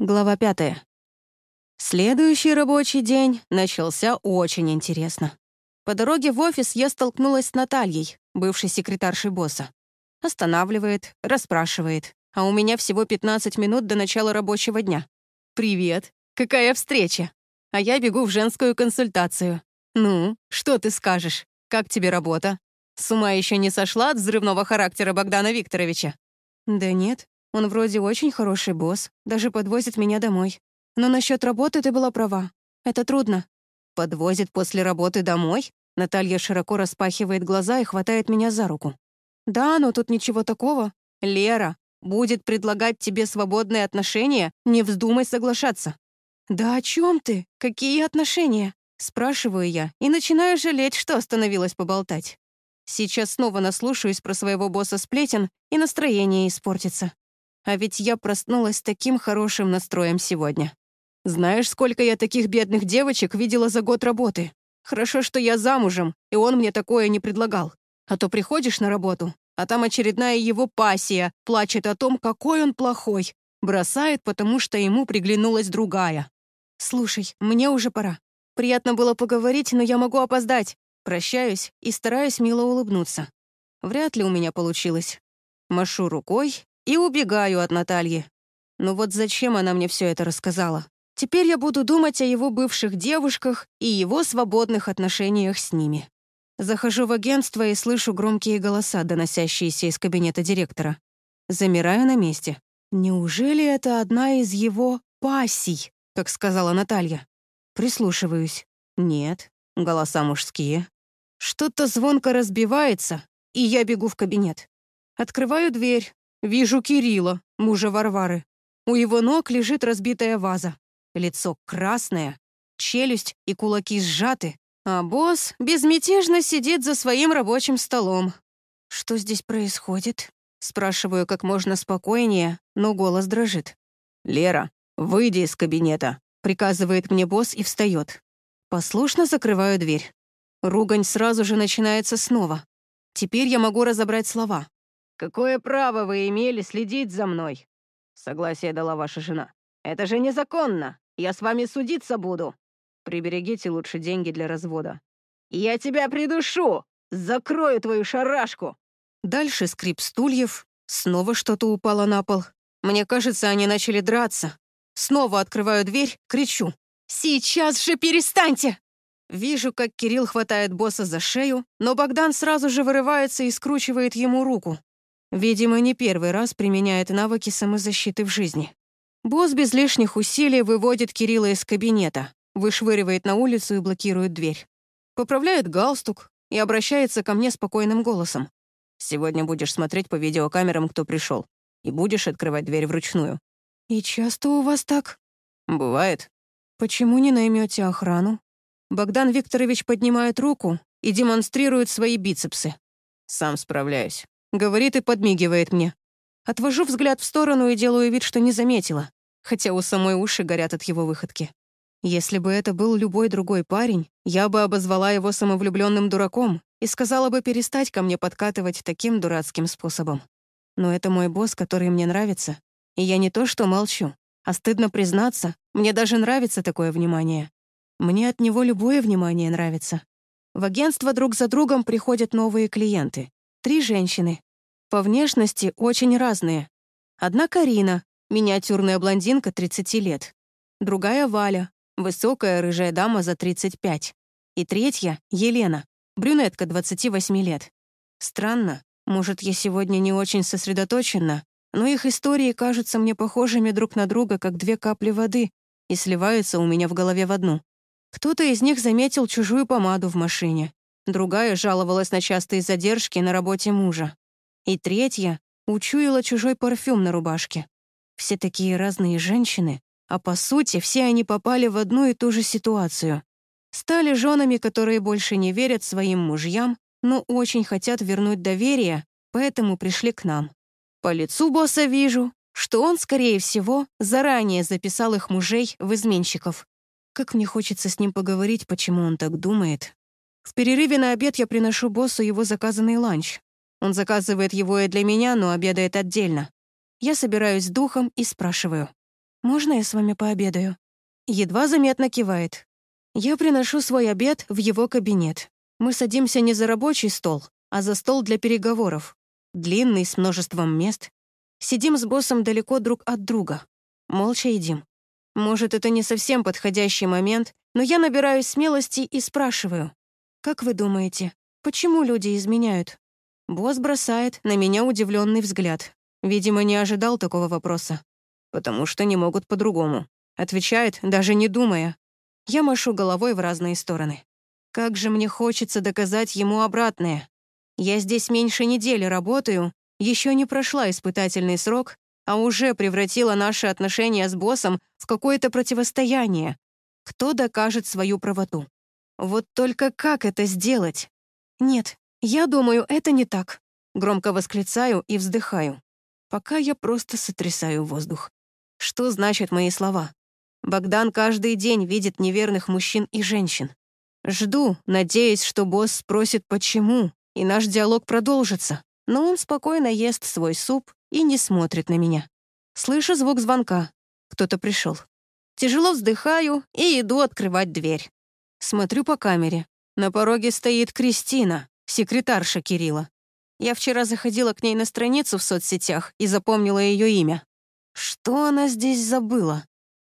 Глава пятая. Следующий рабочий день начался очень интересно. По дороге в офис я столкнулась с Натальей, бывшей секретаршей босса. Останавливает, расспрашивает, а у меня всего 15 минут до начала рабочего дня. «Привет! Какая встреча!» А я бегу в женскую консультацию. «Ну, что ты скажешь? Как тебе работа? С ума еще не сошла от взрывного характера Богдана Викторовича?» «Да нет, он вроде очень хороший босс, даже подвозит меня домой. Но насчет работы ты была права. Это трудно. Подвозит после работы домой? Наталья широко распахивает глаза и хватает меня за руку. Да, но тут ничего такого. Лера будет предлагать тебе свободные отношения, не вздумай соглашаться. Да о чем ты? Какие отношения? Спрашиваю я и начинаю жалеть, что остановилась поболтать. Сейчас снова наслушаюсь про своего босса сплетен, и настроение испортится. А ведь я проснулась с таким хорошим настроем сегодня. Знаешь, сколько я таких бедных девочек видела за год работы? Хорошо, что я замужем, и он мне такое не предлагал. А то приходишь на работу, а там очередная его пассия плачет о том, какой он плохой. Бросает, потому что ему приглянулась другая. «Слушай, мне уже пора. Приятно было поговорить, но я могу опоздать. Прощаюсь и стараюсь мило улыбнуться. Вряд ли у меня получилось. Машу рукой и убегаю от Натальи. Ну вот зачем она мне все это рассказала? Теперь я буду думать о его бывших девушках и его свободных отношениях с ними. Захожу в агентство и слышу громкие голоса, доносящиеся из кабинета директора. Замираю на месте. Неужели это одна из его пассий, как сказала Наталья? Прислушиваюсь. Нет, голоса мужские. Что-то звонко разбивается, и я бегу в кабинет. Открываю дверь, Вижу Кирилла, мужа Варвары. У его ног лежит разбитая ваза. Лицо красное, челюсть и кулаки сжаты, а босс безмятежно сидит за своим рабочим столом. «Что здесь происходит?» Спрашиваю как можно спокойнее, но голос дрожит. «Лера, выйди из кабинета», — приказывает мне босс и встает. Послушно закрываю дверь. Ругань сразу же начинается снова. Теперь я могу разобрать слова. «Какое право вы имели следить за мной?» Согласие дала ваша жена. «Это же незаконно! Я с вами судиться буду! Приберегите лучше деньги для развода». «Я тебя придушу! Закрою твою шарашку!» Дальше скрип стульев. Снова что-то упало на пол. Мне кажется, они начали драться. Снова открываю дверь, кричу. «Сейчас же перестаньте!» Вижу, как Кирилл хватает босса за шею, но Богдан сразу же вырывается и скручивает ему руку. Видимо, не первый раз применяет навыки самозащиты в жизни. Босс без лишних усилий выводит Кирилла из кабинета, вышвыривает на улицу и блокирует дверь. Поправляет галстук и обращается ко мне спокойным голосом. «Сегодня будешь смотреть по видеокамерам, кто пришел, и будешь открывать дверь вручную». «И часто у вас так?» «Бывает». «Почему не наймете охрану?» Богдан Викторович поднимает руку и демонстрирует свои бицепсы. «Сам справляюсь». Говорит и подмигивает мне. Отвожу взгляд в сторону и делаю вид, что не заметила, хотя у самой уши горят от его выходки. Если бы это был любой другой парень, я бы обозвала его самовлюбленным дураком и сказала бы перестать ко мне подкатывать таким дурацким способом. Но это мой босс, который мне нравится, и я не то что молчу, а стыдно признаться, мне даже нравится такое внимание. Мне от него любое внимание нравится. В агентство друг за другом приходят новые клиенты, Три женщины. По внешности очень разные. Одна Карина, миниатюрная блондинка 30 лет. Другая Валя, высокая рыжая дама за 35. И третья — Елена, брюнетка 28 лет. Странно, может, я сегодня не очень сосредоточена, но их истории кажутся мне похожими друг на друга, как две капли воды, и сливаются у меня в голове в одну. Кто-то из них заметил чужую помаду в машине. Другая жаловалась на частые задержки на работе мужа. И третья учуяла чужой парфюм на рубашке. Все такие разные женщины, а по сути все они попали в одну и ту же ситуацию. Стали женами, которые больше не верят своим мужьям, но очень хотят вернуть доверие, поэтому пришли к нам. По лицу босса вижу, что он, скорее всего, заранее записал их мужей в изменщиков. Как мне хочется с ним поговорить, почему он так думает, в перерыве на обед я приношу боссу его заказанный ланч. Он заказывает его и для меня, но обедает отдельно. Я собираюсь духом и спрашиваю. можно я с вами пообедаю?» Едва заметно кивает. Я приношу свой обед в его кабинет. Мы садимся не за рабочий стол, а за стол для переговоров. Длинный, с множеством мест. Сидим с боссом далеко друг от друга. Молча едим. Может, это не совсем подходящий момент, но я набираюсь смелости и спрашиваю. «Как вы думаете, почему люди изменяют?» Босс бросает на меня удивленный взгляд. Видимо, не ожидал такого вопроса. «Потому что не могут по-другому», — отвечает, даже не думая. Я машу головой в разные стороны. Как же мне хочется доказать ему обратное. Я здесь меньше недели работаю, еще не прошла испытательный срок, а уже превратила наши отношения с боссом в какое-то противостояние. Кто докажет свою правоту? Вот только как это сделать? Нет, я думаю, это не так. Громко восклицаю и вздыхаю. Пока я просто сотрясаю воздух. Что значат мои слова? Богдан каждый день видит неверных мужчин и женщин. Жду, надеясь, что босс спросит «почему», и наш диалог продолжится. Но он спокойно ест свой суп и не смотрит на меня. Слышу звук звонка. Кто-то пришел. Тяжело вздыхаю и иду открывать дверь. Смотрю по камере. На пороге стоит Кристина, секретарша Кирилла. Я вчера заходила к ней на страницу в соцсетях и запомнила ее имя. Что она здесь забыла?